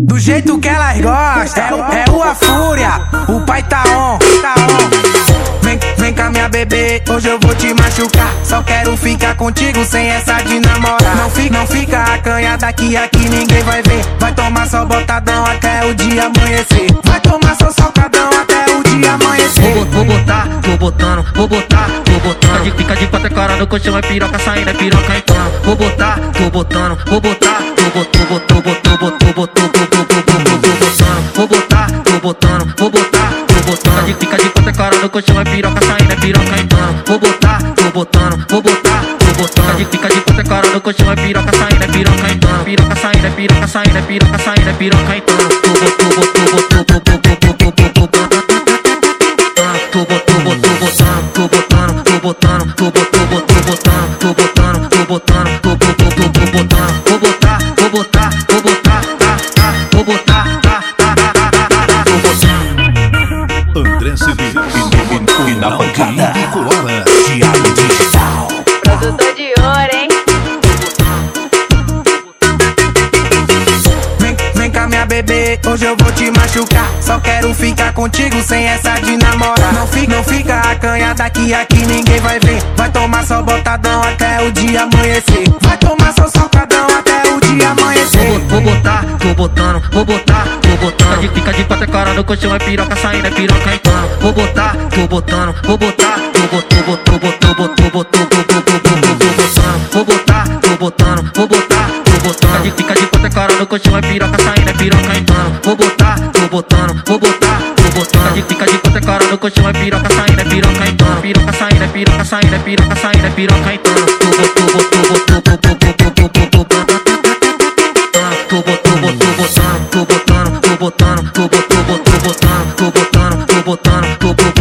Do jeito que elas gostam, é, o- é o a fúria, o pai tá on, tá on. Vem, vem cá minha bebê, hoje eu vou te machucar. Só quero ficar contigo sem essa de namorar. Não fica, não fica acanhada que aqui ninguém vai ver. Vai tomar só botadão até o dia amanhecer. Vai tomar só socadão até o dia amanhecer. Vou, vou botar, vou botando, vou botar, vou botando. De, fica de quatro cara no colchão, é piroca saindo, é piroca entrando. Vou botar, vou botando, vou botar, Vou botar, tô botando, vou botar, tô botando. Fica de conta clara no colchão, é piroca saindo, é piroca entrando. Vou botar, tô botando, vou botar, tô botando. Fica de conta clara no colchão, é piroca saindo, é piroca entrando. Piroca saindo, é piroca saindo, é piroca saindo, é piroca entrando. Tô botando, tô botando, tô botando, tô botando, tô botando. Tô botando, tô botando, tô botando, tô botando, tô botando, tô botando, tô botando. André Cedeiros e, na bancada Coara Diário Digital. Produtor de ouro, hein? Vem, vem cá minha bebê, hoje eu vou te machucar. Só quero ficar contigo sem essa de namorar. Não fica, não fica acanhada que aqui ninguém vai ver. Vai tomar só botadão até o dia amanhecer. Botando, vou botar, vou botando. De, fica de quatro cara no colchão, é piroca saindo, é piroca entrando. Vou botar, tô botando, vou botar, botar, vou botar, vou botar, vou botar, vou botar, vou botar, vou botando, vou botar, vou botando. De, fica de quatro cara no colchão, é piroca saindo, é piroca entrando. Vou botar, tô botando, vou botar, vou botando. De, fica de quatro cara no colchão, é piroca saindo, é piroca entrando. Piroca saindo, é piroca saindo, é piroca saindo, é piroca. Tô botando, vou botar, tô botando, tô botando, tô botando, tô botando, tô botando, tô botando, tô botando, tô botando, tô botando.